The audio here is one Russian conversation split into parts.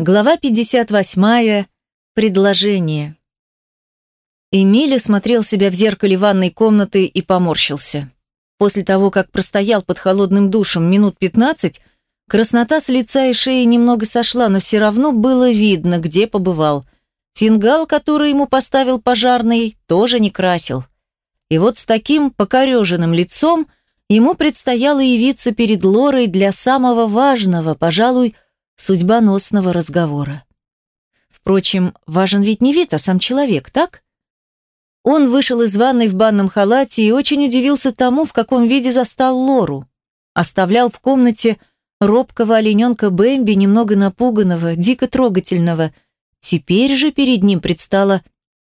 Глава 58. Предложение. Эмиль смотрел себя в зеркале ванной комнаты и поморщился. После того, как простоял под холодным душем минут 15, краснота с лица и шеи немного сошла, но все равно было видно, где побывал. Фингал, который ему поставил пожарный, тоже не красил. И вот с таким покореженным лицом ему предстояло явиться перед Лорой для самого важного, пожалуй, судьбоносного разговора. Впрочем, важен ведь не вид, а сам человек, так? Он вышел из ванной в банном халате и очень удивился тому, в каком виде застал Лору. Оставлял в комнате робкого олененка Бэмби, немного напуганного, дико трогательного. Теперь же перед ним предстала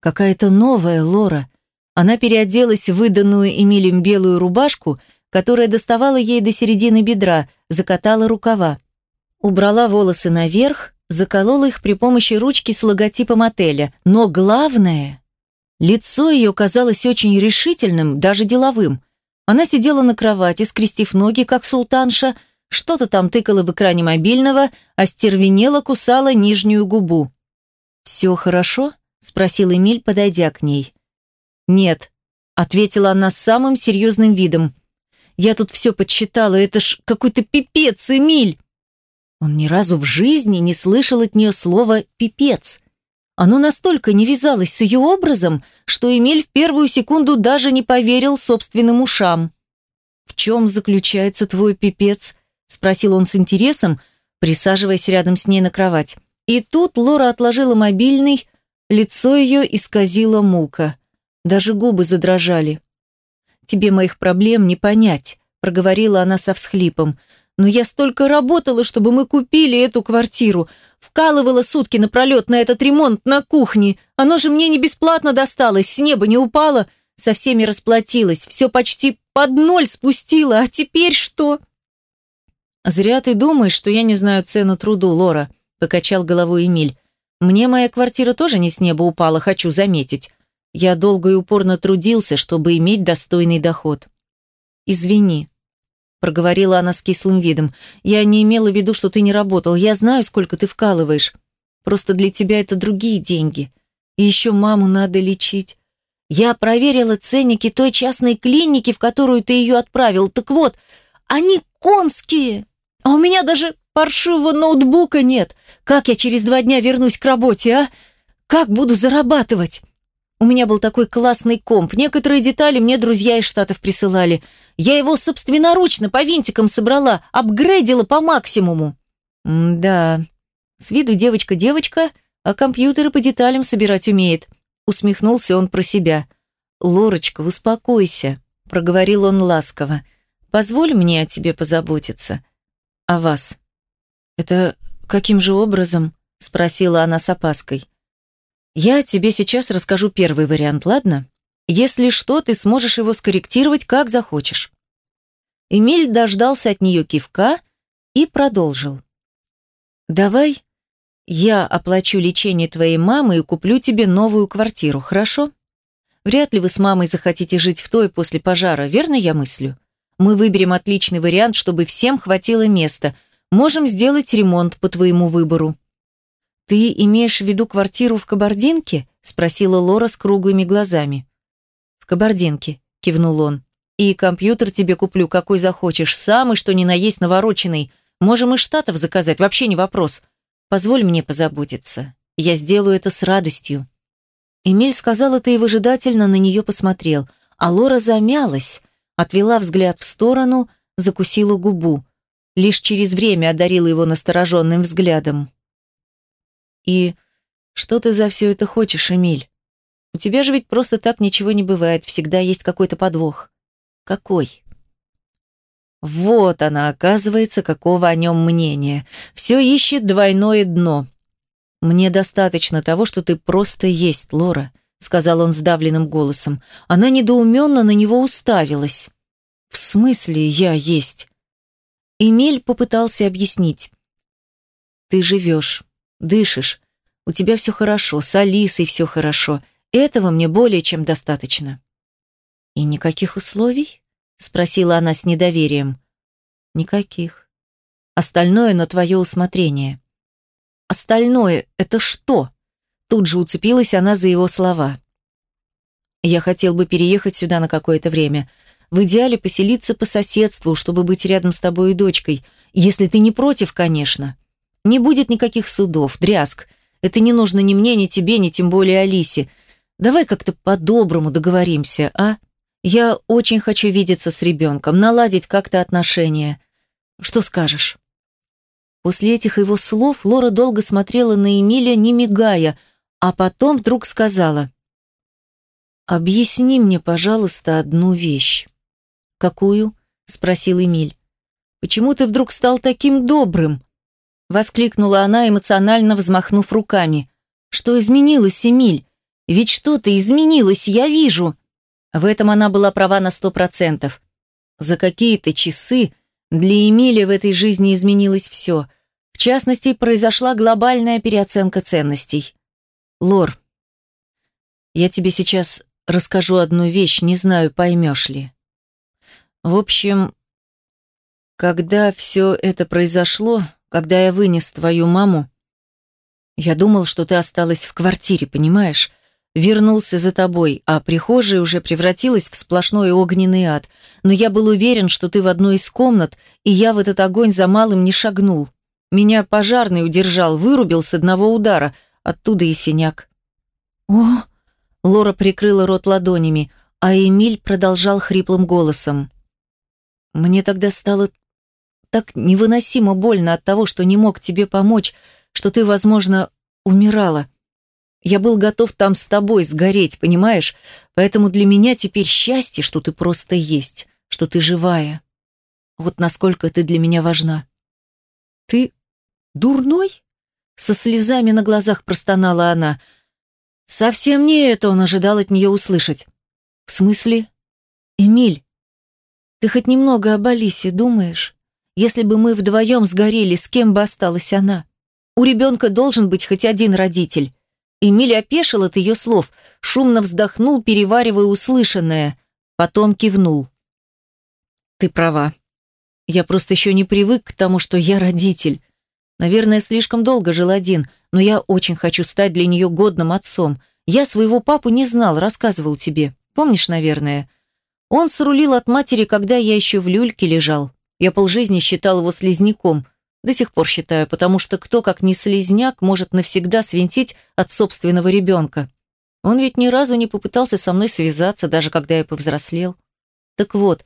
какая-то новая Лора. Она переоделась в выданную Эмилем белую рубашку, которая доставала ей до середины бедра, закатала рукава. Убрала волосы наверх, заколола их при помощи ручки с логотипом отеля. Но главное, лицо ее казалось очень решительным, даже деловым. Она сидела на кровати, скрестив ноги, как султанша, что-то там тыкала в экране мобильного, а стервенела кусала нижнюю губу. «Все хорошо?» – спросил Эмиль, подойдя к ней. «Нет», – ответила она с самым серьезным видом. «Я тут все подсчитала, это ж какой-то пипец, Эмиль!» Он ни разу в жизни не слышал от нее слова «пипец». Оно настолько не вязалось с ее образом, что Эмиль в первую секунду даже не поверил собственным ушам. «В чем заключается твой пипец?» – спросил он с интересом, присаживаясь рядом с ней на кровать. И тут Лора отложила мобильный, лицо ее исказило мука. Даже губы задрожали. «Тебе моих проблем не понять», – проговорила она со всхлипом. Но я столько работала, чтобы мы купили эту квартиру. Вкалывала сутки напролет на этот ремонт на кухне. Оно же мне не бесплатно досталось, с неба не упало. Со всеми расплатилась, все почти под ноль спустила. А теперь что? «Зря ты думаешь, что я не знаю цену труду, Лора», – покачал головой Эмиль. «Мне моя квартира тоже не с неба упала, хочу заметить. Я долго и упорно трудился, чтобы иметь достойный доход. Извини, проговорила она с кислым видом. «Я не имела в виду, что ты не работал. Я знаю, сколько ты вкалываешь. Просто для тебя это другие деньги. И еще маму надо лечить. Я проверила ценники той частной клиники, в которую ты ее отправил. Так вот, они конские. А у меня даже паршивого ноутбука нет. Как я через два дня вернусь к работе, а? Как буду зарабатывать?» У меня был такой классный комп. Некоторые детали мне друзья из Штатов присылали. Я его собственноручно по винтикам собрала, апгрейдила по максимуму. М да, с виду девочка-девочка, а компьютеры по деталям собирать умеет. Усмехнулся он про себя. «Лорочка, успокойся», — проговорил он ласково. «Позволь мне о тебе позаботиться. О вас». «Это каким же образом?» — спросила она с опаской. Я тебе сейчас расскажу первый вариант, ладно? Если что, ты сможешь его скорректировать, как захочешь. Эмиль дождался от нее кивка и продолжил. Давай я оплачу лечение твоей мамы и куплю тебе новую квартиру, хорошо? Вряд ли вы с мамой захотите жить в той после пожара, верно я мыслю? Мы выберем отличный вариант, чтобы всем хватило места. Можем сделать ремонт по твоему выбору. «Ты имеешь в виду квартиру в Кабардинке?» – спросила Лора с круглыми глазами. «В Кабардинке», – кивнул он. «И компьютер тебе куплю, какой захочешь, самый, что ни на есть навороченный. Можем из Штатов заказать, вообще не вопрос. Позволь мне позаботиться. Я сделаю это с радостью». Эмиль сказал это и выжидательно на нее посмотрел, а Лора замялась, отвела взгляд в сторону, закусила губу. Лишь через время одарила его настороженным взглядом. И что ты за все это хочешь, Эмиль? У тебя же ведь просто так ничего не бывает, всегда есть какой-то подвох. Какой? Вот она, оказывается, какого о нем мнения. Все ищет двойное дно. Мне достаточно того, что ты просто есть, Лора, сказал он сдавленным голосом. Она недоуменно на него уставилась. В смысле я есть? Эмиль попытался объяснить. Ты живешь, дышишь. У тебя все хорошо, с Алисой все хорошо. Этого мне более чем достаточно». «И никаких условий?» — спросила она с недоверием. «Никаких. Остальное на твое усмотрение». остальное – это что?» Тут же уцепилась она за его слова. «Я хотел бы переехать сюда на какое-то время. В идеале поселиться по соседству, чтобы быть рядом с тобой и дочкой. Если ты не против, конечно. Не будет никаких судов, дрязг. Это не нужно ни мне, ни тебе, ни тем более Алисе. Давай как-то по-доброму договоримся, а? Я очень хочу видеться с ребенком, наладить как-то отношения. Что скажешь?» После этих его слов Лора долго смотрела на Эмиля, не мигая – а потом вдруг сказала, «Объясни мне, пожалуйста, одну вещь». «Какую?» – спросил Эмиль. «Почему ты вдруг стал таким добрым?» Воскликнула она, эмоционально взмахнув руками. «Что изменилось, Эмиль? Ведь что-то изменилось, я вижу!» В этом она была права на сто процентов. За какие-то часы для Эмиля в этой жизни изменилось все. В частности, произошла глобальная переоценка ценностей. Лор, я тебе сейчас расскажу одну вещь, не знаю, поймешь ли. В общем, когда все это произошло, когда я вынес твою маму, я думал, что ты осталась в квартире, понимаешь? Вернулся за тобой, а прихожая уже превратилась в сплошной огненный ад. Но я был уверен, что ты в одной из комнат, и я в этот огонь за малым не шагнул. Меня пожарный удержал, вырубил с одного удара – Оттуда и синяк. «О!» Лора прикрыла рот ладонями, а Эмиль продолжал хриплым голосом. «Мне тогда стало так невыносимо больно от того, что не мог тебе помочь, что ты, возможно, умирала. Я был готов там с тобой сгореть, понимаешь? Поэтому для меня теперь счастье, что ты просто есть, что ты живая. Вот насколько ты для меня важна. Ты дурной? Со слезами на глазах простонала она. Совсем не это он ожидал от нее услышать. В смысле? Эмиль, ты хоть немного об Алисе думаешь? Если бы мы вдвоем сгорели, с кем бы осталась она? У ребенка должен быть хоть один родитель. Эмиль опешил от ее слов, шумно вздохнул, переваривая услышанное. Потом кивнул. «Ты права. Я просто еще не привык к тому, что я родитель. Наверное, слишком долго жил один, но я очень хочу стать для нее годным отцом. Я своего папу не знал, рассказывал тебе. Помнишь, наверное? Он срулил от матери, когда я еще в люльке лежал. Я полжизни считал его слизняком. До сих пор считаю, потому что кто, как не слизняк, может навсегда свинтить от собственного ребенка. Он ведь ни разу не попытался со мной связаться, даже когда я повзрослел. Так вот,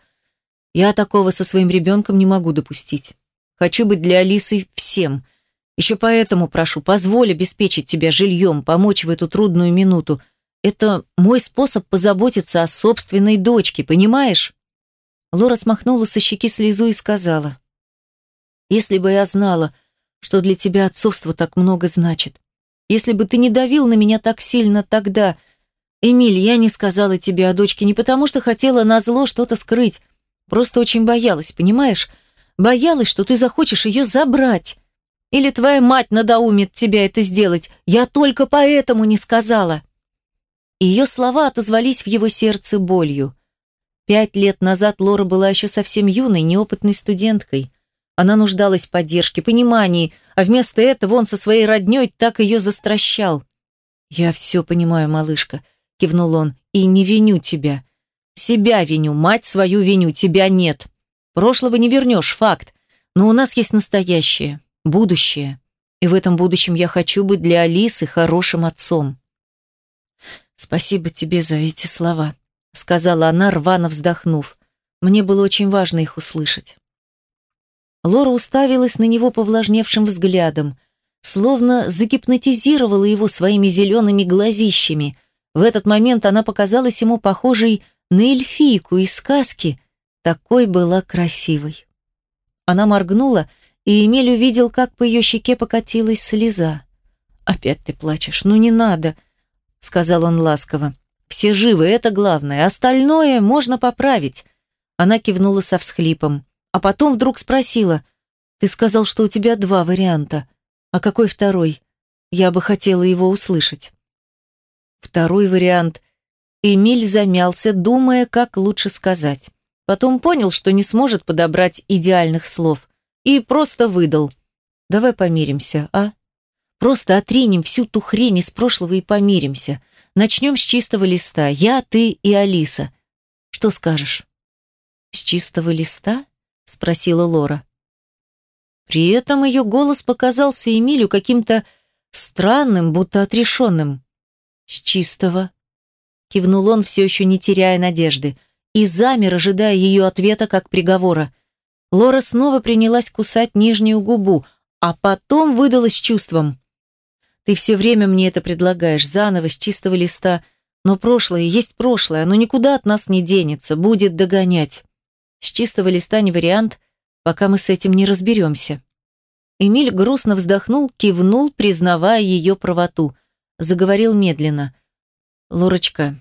я такого со своим ребенком не могу допустить. Хочу быть для Алисы всем. Еще поэтому прошу, позволь обеспечить тебя жильем, помочь в эту трудную минуту. Это мой способ позаботиться о собственной дочке, понимаешь?» Лора смахнула со щеки слезу и сказала. «Если бы я знала, что для тебя отцовство так много значит, если бы ты не давил на меня так сильно тогда, Эмиль, я не сказала тебе о дочке не потому, что хотела назло что-то скрыть, просто очень боялась, понимаешь?» Боялась, что ты захочешь ее забрать. Или твоя мать надоумит тебя это сделать. Я только поэтому не сказала». Ее слова отозвались в его сердце болью. Пять лет назад Лора была еще совсем юной, неопытной студенткой. Она нуждалась в поддержке, понимании, а вместо этого он со своей родней так ее застращал. «Я все понимаю, малышка», — кивнул он, — «и не виню тебя. Себя виню, мать свою виню, тебя нет. Прошлого не вернешь, факт. Но у нас есть настоящее, будущее. И в этом будущем я хочу быть для Алисы хорошим отцом. «Спасибо тебе за эти слова», — сказала она, рвано вздохнув. Мне было очень важно их услышать. Лора уставилась на него повлажневшим взглядом, словно загипнотизировала его своими зелеными глазищами. В этот момент она показалась ему похожей на эльфийку из сказки, такой была красивой. Она моргнула, и Эмиль увидел, как по ее щеке покатилась слеза. «Опять ты плачешь, ну не надо», — сказал он ласково. «Все живы, это главное, остальное можно поправить». Она кивнула со всхлипом, а потом вдруг спросила, «Ты сказал, что у тебя два варианта. А какой второй? Я бы хотела его услышать». Второй вариант. Эмиль замялся, думая, как лучше сказать. Потом понял, что не сможет подобрать идеальных слов, и просто выдал. «Давай помиримся, а? Просто отринем всю ту хрень из прошлого и помиримся. Начнем с чистого листа. Я, ты и Алиса. Что скажешь?» «С чистого листа?» — спросила Лора. При этом ее голос показался Эмилю каким-то странным, будто отрешенным. «С чистого», — кивнул он, все еще не теряя надежды, и замер, ожидая ее ответа как приговора. Лора снова принялась кусать нижнюю губу, а потом выдалась чувством. «Ты все время мне это предлагаешь, заново, с чистого листа, но прошлое есть прошлое, оно никуда от нас не денется, будет догонять. С чистого листа не вариант, пока мы с этим не разберемся». Эмиль грустно вздохнул, кивнул, признавая ее правоту. Заговорил медленно. «Лорочка,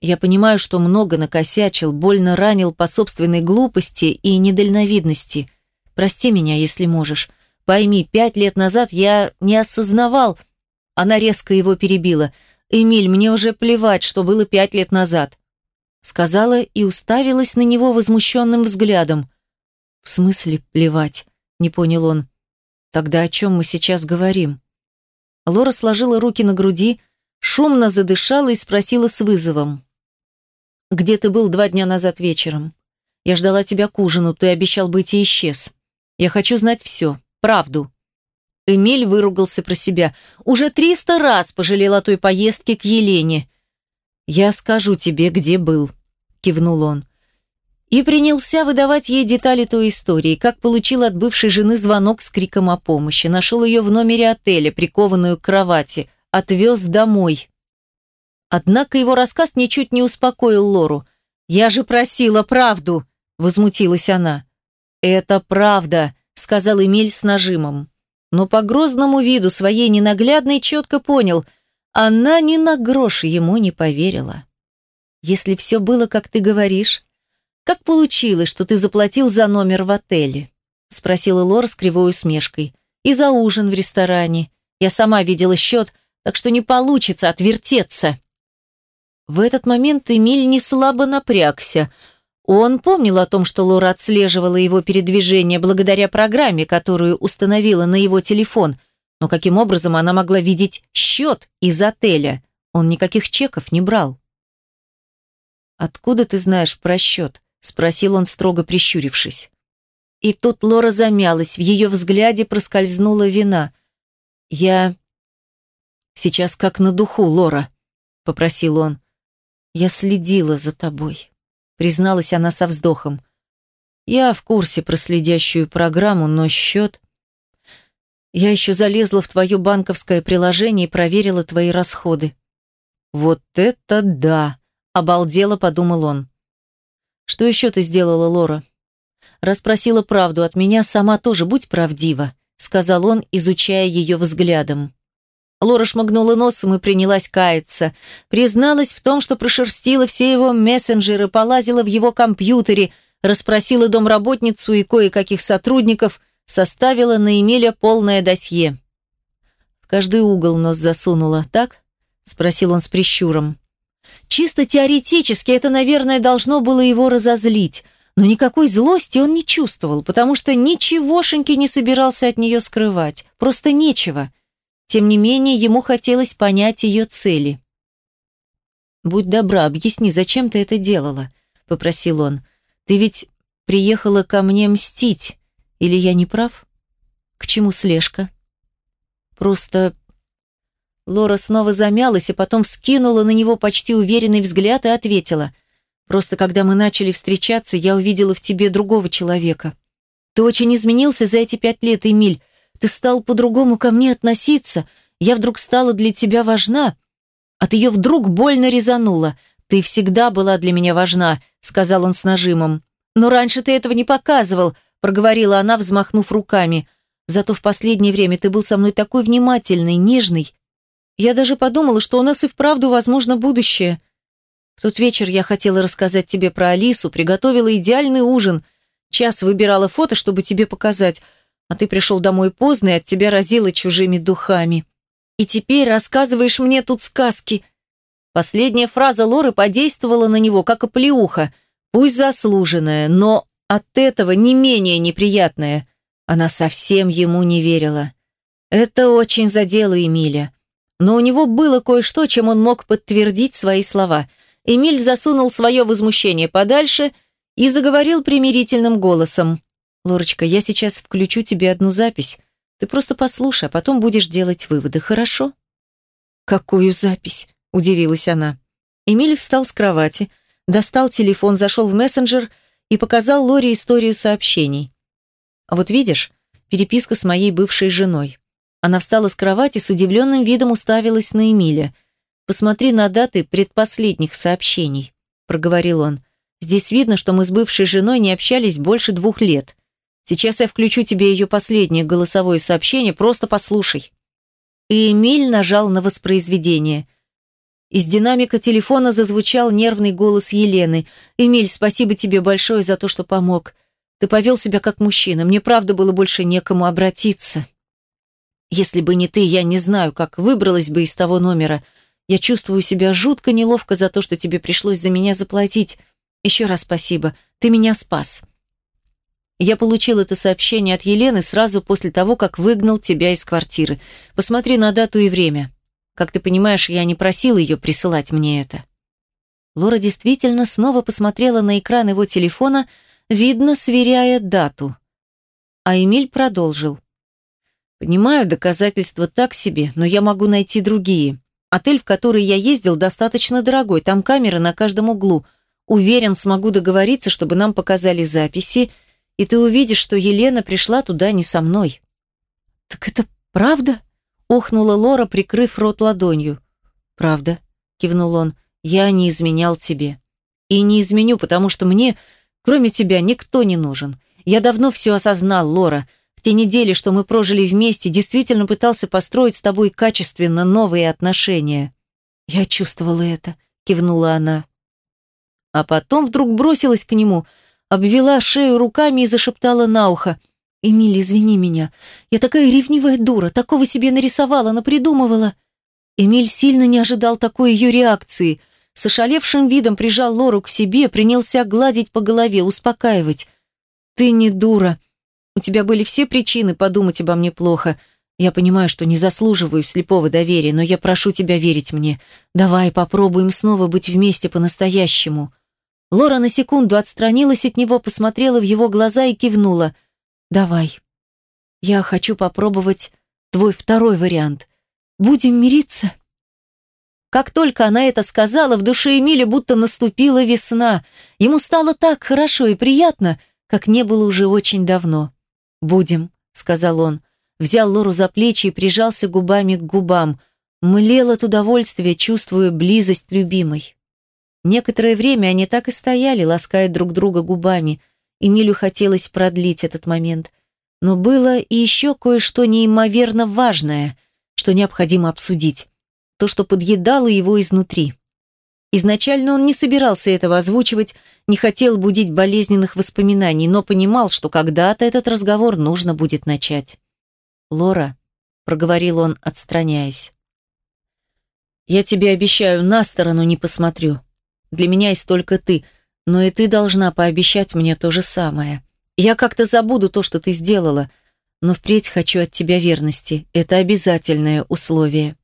я понимаю, что много накосячил, больно ранил по собственной глупости и недальновидности. Прости меня, если можешь. Пойми, пять лет назад я не осознавал...» Она резко его перебила. «Эмиль, мне уже плевать, что было пять лет назад». Сказала и уставилась на него возмущенным взглядом. «В смысле плевать?» – не понял он. Тогда о чем мы сейчас говорим? Лора сложила руки на груди, шумно задышала и спросила с вызовом. «Где ты был два дня назад вечером? Я ждала тебя к ужину, ты обещал быть и исчез. Я хочу знать все, правду». Эмиль выругался про себя. Уже триста раз пожалел о той поездке к Елене. «Я скажу тебе, где был», — кивнул он и принялся выдавать ей детали той истории, как получил от бывшей жены звонок с криком о помощи, нашел ее в номере отеля, прикованную к кровати, отвез домой. Однако его рассказ ничуть не успокоил Лору. «Я же просила правду!» – возмутилась она. «Это правда», – сказал Эмиль с нажимом. Но по грозному виду своей ненаглядной четко понял, она ни на грош ему не поверила. «Если все было, как ты говоришь, «Как получилось, что ты заплатил за номер в отеле?» – спросила Лора с кривой усмешкой. «И за ужин в ресторане. Я сама видела счет, так что не получится отвертеться». В этот момент Эмиль не слабо напрягся. Он помнил о том, что Лора отслеживала его передвижение благодаря программе, которую установила на его телефон, но каким образом она могла видеть счет из отеля? Он никаких чеков не брал. «Откуда ты знаешь про счет?» спросил он, строго прищурившись. И тут Лора замялась, в ее взгляде проскользнула вина. «Я...» «Сейчас как на духу, Лора», — попросил он. «Я следила за тобой», — призналась она со вздохом. «Я в курсе про следящую программу, но счет...» «Я еще залезла в твое банковское приложение и проверила твои расходы». «Вот это да!» — обалдело подумал он. Что еще ты сделала, Лора? Распросила правду от меня, сама тоже будь правдива, сказал он, изучая ее взглядом. Лора шмыгнула носом и принялась каяться. Призналась в том, что прошерстила все его мессенджеры, полазила в его компьютере, расспросила домработницу и кое-каких сотрудников, составила на Эмиля полное досье. В каждый угол нос засунула, так? Спросил он с прищуром. Чисто теоретически это, наверное, должно было его разозлить, но никакой злости он не чувствовал, потому что ничегошеньки не собирался от нее скрывать, просто нечего. Тем не менее, ему хотелось понять ее цели. «Будь добра, объясни, зачем ты это делала?» – попросил он. «Ты ведь приехала ко мне мстить, или я не прав? К чему слежка?» «Просто Лора снова замялась, а потом вскинула на него почти уверенный взгляд и ответила. «Просто когда мы начали встречаться, я увидела в тебе другого человека. Ты очень изменился за эти пять лет, Эмиль. Ты стал по-другому ко мне относиться. Я вдруг стала для тебя важна. От ее вдруг больно резануло. Ты всегда была для меня важна», — сказал он с нажимом. «Но раньше ты этого не показывал», — проговорила она, взмахнув руками. «Зато в последнее время ты был со мной такой внимательный, нежный. Я даже подумала, что у нас и вправду возможно будущее. В тот вечер я хотела рассказать тебе про Алису, приготовила идеальный ужин. Час выбирала фото, чтобы тебе показать, а ты пришел домой поздно и от тебя разило чужими духами. И теперь рассказываешь мне тут сказки. Последняя фраза Лоры подействовала на него, как оплеуха, пусть заслуженная, но от этого не менее неприятная. Она совсем ему не верила. Это очень задело Эмиля. Но у него было кое-что, чем он мог подтвердить свои слова. Эмиль засунул свое возмущение подальше и заговорил примирительным голосом. «Лорочка, я сейчас включу тебе одну запись. Ты просто послушай, а потом будешь делать выводы, хорошо?» «Какую запись?» – удивилась она. Эмиль встал с кровати, достал телефон, зашел в мессенджер и показал Лоре историю сообщений. «А вот видишь, переписка с моей бывшей женой. Она встала с кровати, с удивленным видом уставилась на Эмиля. «Посмотри на даты предпоследних сообщений», – проговорил он. «Здесь видно, что мы с бывшей женой не общались больше двух лет. Сейчас я включу тебе ее последнее голосовое сообщение, просто послушай». И Эмиль нажал на воспроизведение. Из динамика телефона зазвучал нервный голос Елены. «Эмиль, спасибо тебе большое за то, что помог. Ты повел себя как мужчина. Мне правда было больше некому обратиться». Если бы не ты, я не знаю, как выбралась бы из того номера. Я чувствую себя жутко неловко за то, что тебе пришлось за меня заплатить. Еще раз спасибо. Ты меня спас. Я получил это сообщение от Елены сразу после того, как выгнал тебя из квартиры. Посмотри на дату и время. Как ты понимаешь, я не просил ее присылать мне это. Лора действительно снова посмотрела на экран его телефона, видно, сверяя дату. А Эмиль продолжил. Понимаю, доказательства так себе, но я могу найти другие. Отель, в который я ездил, достаточно дорогой, там камеры на каждом углу. Уверен, смогу договориться, чтобы нам показали записи, и ты увидишь, что Елена пришла туда не со мной». «Так это правда?» – охнула Лора, прикрыв рот ладонью. «Правда», – кивнул он, – «я не изменял тебе. И не изменю, потому что мне, кроме тебя, никто не нужен. Я давно все осознал, Лора те недели, что мы прожили вместе, действительно пытался построить с тобой качественно новые отношения. Я чувствовала это, кивнула она. А потом вдруг бросилась к нему, обвела шею руками и зашептала на ухо. «Эмили, извини меня. Я такая ревнивая дура, такого себе нарисовала, напридумывала». Эмиль сильно не ожидал такой ее реакции. С ошалевшим видом прижал Лору к себе, принялся гладить по голове, успокаивать. «Ты не дура», у тебя были все причины подумать обо мне плохо. Я понимаю, что не заслуживаю слепого доверия, но я прошу тебя верить мне. Давай попробуем снова быть вместе по-настоящему». Лора на секунду отстранилась от него, посмотрела в его глаза и кивнула. «Давай. Я хочу попробовать твой второй вариант. Будем мириться?» Как только она это сказала, в душе Эмиля будто наступила весна. Ему стало так хорошо и приятно, как не было уже очень давно. «Будем», — сказал он. Взял Лору за плечи и прижался губами к губам. Млел от удовольствия, чувствуя близость любимой. Некоторое время они так и стояли, лаская друг друга губами. Эмилю хотелось продлить этот момент. Но было и еще кое-что неимоверно важное, что необходимо обсудить. То, что подъедало его изнутри. Изначально он не собирался этого озвучивать, не хотел будить болезненных воспоминаний, но понимал, что когда-то этот разговор нужно будет начать. «Лора», — проговорил он, отстраняясь, — «я тебе обещаю, на сторону не посмотрю. Для меня есть только ты, но и ты должна пообещать мне то же самое. Я как-то забуду то, что ты сделала, но впредь хочу от тебя верности. Это обязательное условие».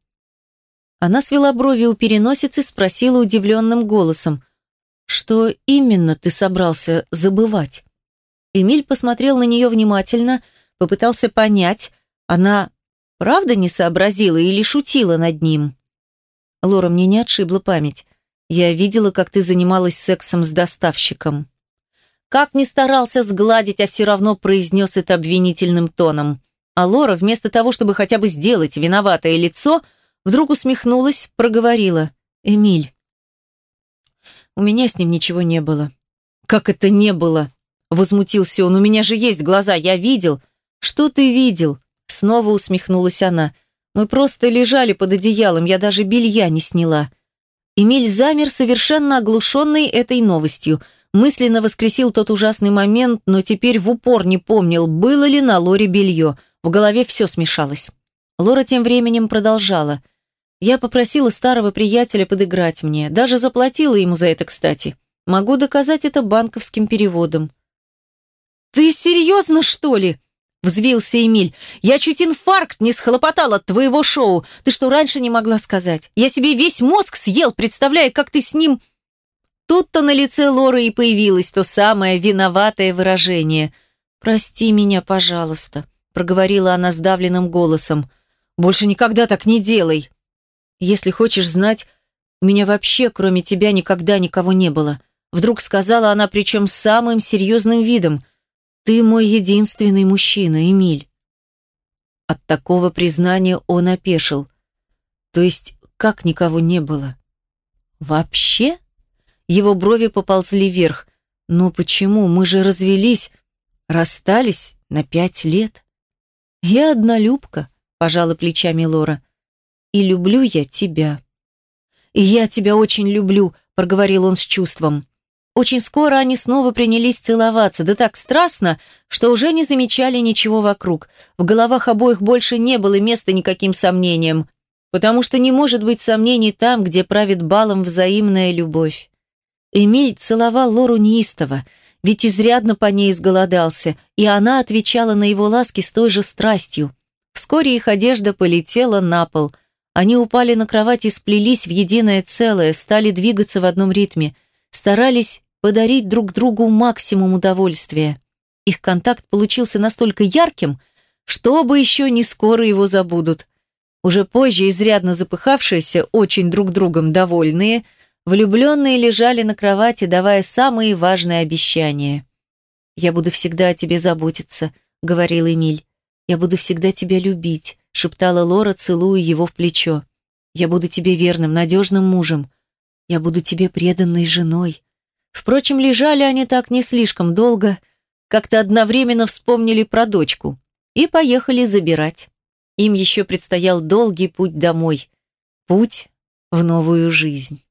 Она свела брови у переносицы, спросила удивленным голосом. «Что именно ты собрался забывать?» Эмиль посмотрел на нее внимательно, попытался понять, она правда не сообразила или шутила над ним. «Лора, мне не отшибла память. Я видела, как ты занималась сексом с доставщиком». Как ни старался сгладить, а все равно произнес это обвинительным тоном. А Лора, вместо того, чтобы хотя бы сделать виноватое лицо, – Вдруг усмехнулась, проговорила. «Эмиль, у меня с ним ничего не было». «Как это не было?» Возмутился он. «У меня же есть глаза, я видел». «Что ты видел?» Снова усмехнулась она. «Мы просто лежали под одеялом, я даже белья не сняла». Эмиль замер, совершенно оглушенный этой новостью. Мысленно воскресил тот ужасный момент, но теперь в упор не помнил, было ли на Лоре белье. В голове все смешалось. Лора тем временем продолжала. Я попросила старого приятеля подыграть мне, даже заплатила ему за это, кстати. Могу доказать это банковским переводом. «Ты серьезно, что ли?» – взвился Эмиль. «Я чуть инфаркт не схлопотал от твоего шоу. Ты что, раньше не могла сказать? Я себе весь мозг съел, представляя, как ты с ним...» Тут-то на лице Лоры и появилось то самое виноватое выражение. «Прости меня, пожалуйста», – проговорила она сдавленным голосом. «Больше никогда так не делай. Если хочешь знать, у меня вообще, кроме тебя, никогда никого не было». Вдруг сказала она, причем самым серьезным видом. «Ты мой единственный мужчина, Эмиль». От такого признания он опешил. То есть, как никого не было? Вообще? Его брови поползли вверх. Но почему? Мы же развелись, расстались на пять лет. Я однолюбка, пожала плечами Лора. И люблю я тебя. И я тебя очень люблю, проговорил он с чувством. Очень скоро они снова принялись целоваться, да так страстно, что уже не замечали ничего вокруг. В головах обоих больше не было места никаким сомнениям, потому что не может быть сомнений там, где правит балом взаимная любовь. Эмиль целовал Лору неистово, ведь изрядно по ней изголодался, и она отвечала на его ласки с той же страстью. Вскоре их одежда полетела на пол. Они упали на кровать и сплелись в единое целое, стали двигаться в одном ритме – старались подарить друг другу максимум удовольствия. Их контакт получился настолько ярким, что оба еще не скоро его забудут. Уже позже, изрядно запыхавшиеся, очень друг другом довольные, влюбленные лежали на кровати, давая самые важные обещания. «Я буду всегда о тебе заботиться», — говорил Эмиль. «Я буду всегда тебя любить», — шептала Лора, целуя его в плечо. «Я буду тебе верным, надежным мужем. Я буду тебе преданной женой. Впрочем, лежали они так не слишком долго, как-то одновременно вспомнили про дочку и поехали забирать. Им еще предстоял долгий путь домой. Путь в новую жизнь.